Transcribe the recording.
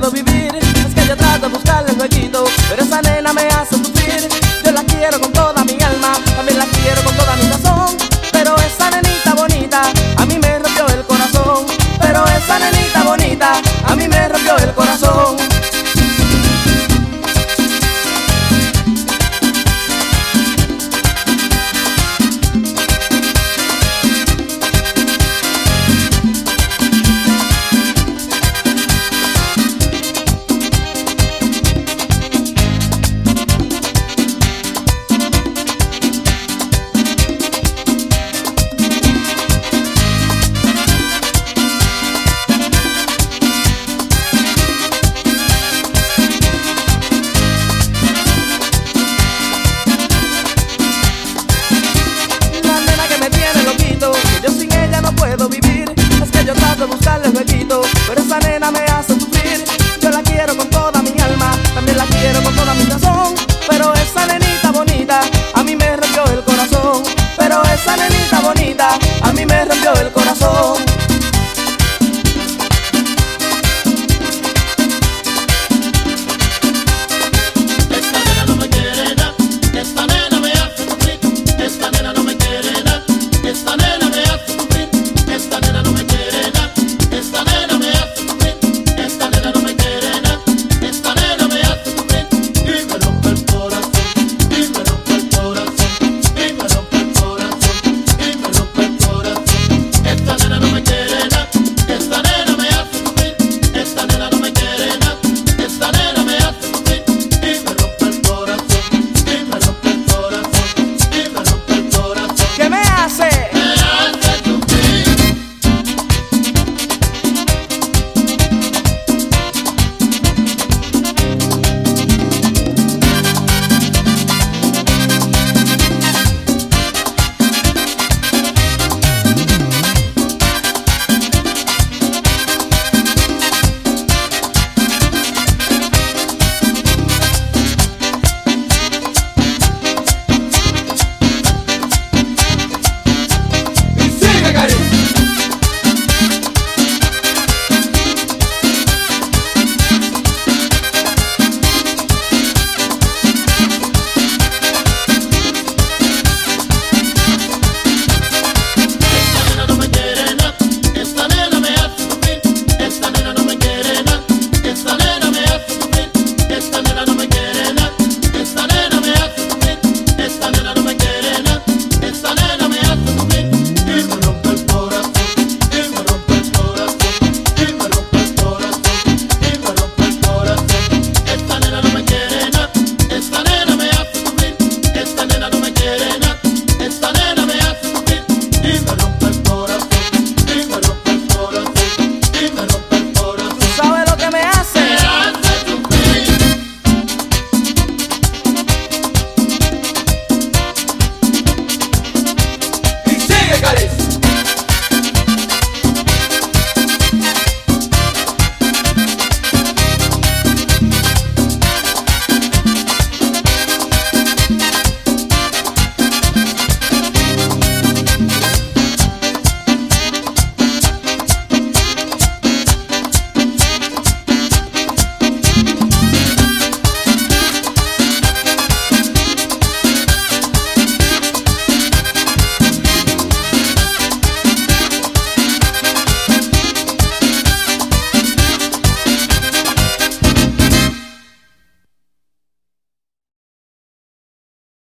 never be